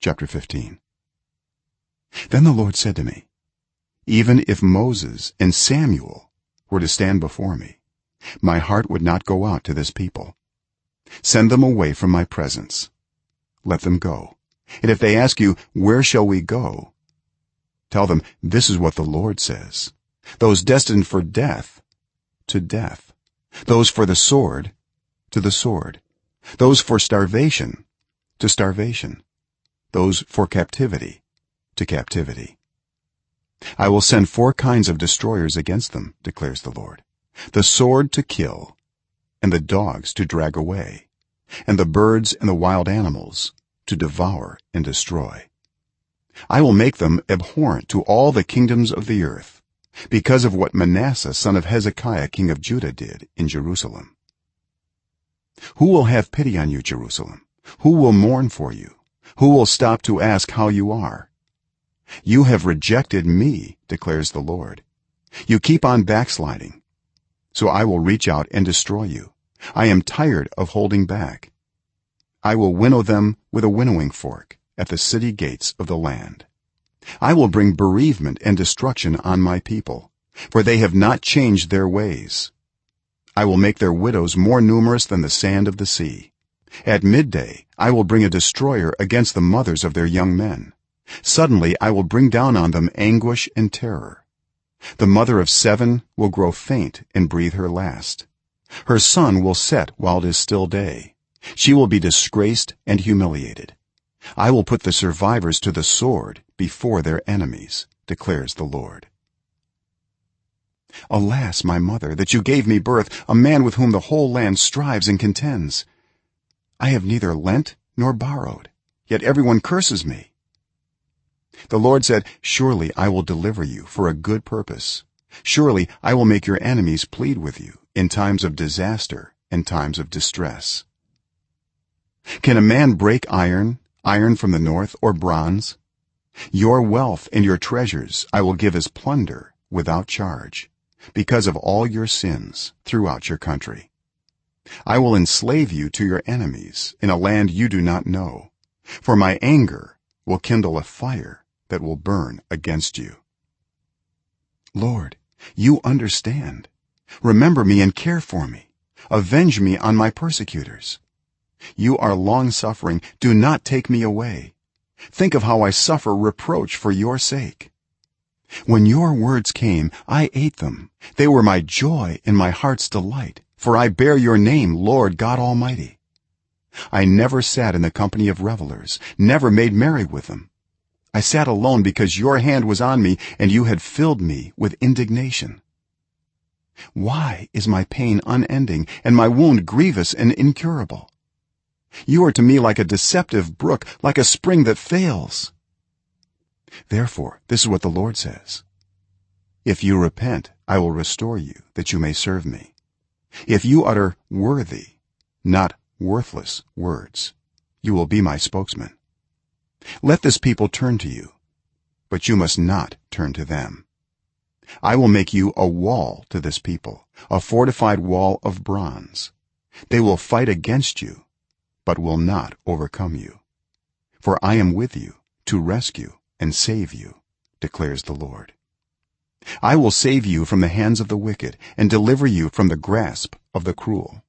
chapter 15 then the lord said to me even if moses and samuel were to stand before me my heart would not go out to this people. Send them away from my presence. Let them go. And if they ask you where shall we go? Tell them this is what the lord says. Those destined for death to death. Those for the sword to the sword. Those for starvation to starvation those for captivity to captivity. I will send four kinds of destroyers against them declares the lord. The sword to kill and the dogs to drag away and the birds and the wild animals to devour and destroy. I will make them abhorrent to all the kingdoms of the earth because of what manasseh son of hezekiah king of judah did in jerusalem. Who will have pity on you jerusalem? Who will mourn for you who will stop to ask how you are? You have rejected me declares the lord. You keep on backsliding. So i will reach out and destroy you. I am tired of holding back. I will winnow them with a winnowing fork at the city gates of the land. I will bring bereavement and destruction on my people for they have not changed their ways. I will make their widows more numerous than the sand of the sea at midday i will bring a destroyer against the mothers of their young men. Suddenly i will bring down on them anguish and terror. The mother of 7 will grow faint and breathe her last. Her sun will set while it is still day. She will be disgraced and humiliated. I will put the survivors to the sword before their enemies declares the lord. Alas my mother that you gave me birth a man with whom the whole land strives and contends i have neither lent nor borrowed yet everyone curses me. The lord said surely i will deliver you for a good purpose. Surely i will make your enemies plead with you in times of disaster and times of distress. Can a man break iron iron from the north or bronze? Your wealth and your treasures i will give as plunder without charge because of all your sins throughout your country i will enslave you to your enemies in a land you do not know. For my anger will kindle a fire that will burn against you. Lord you understand. Remember me and care for me. Avenge me on my persecutors. You are long-suffering. Do not take me away. Think of how i suffer reproach for your sake. When your words came i ate them. They were my joy and my heart's delight for i bear your name lord god almighty. I never sat in the company of revelers never made merry with them. I sat alone because your hand was on me and you had filled me with indignation. Why is my pain unending and my wound grievous and incurable? You are to me like a deceptive brook like a spring that fails. Therefore this is what the lord says. If you repent i will restore you that you may serve me if you utter worthy not worthless words you will be my spokesman. Let this people turn to you but you must not turn to them. I will make you a wall to this people a fortified wall of bronze. They will fight against you but will not overcome you. For i am with you to rescue and save you declares the lord i will save you from the hands of the wicked and deliver you from the grasp of the cruel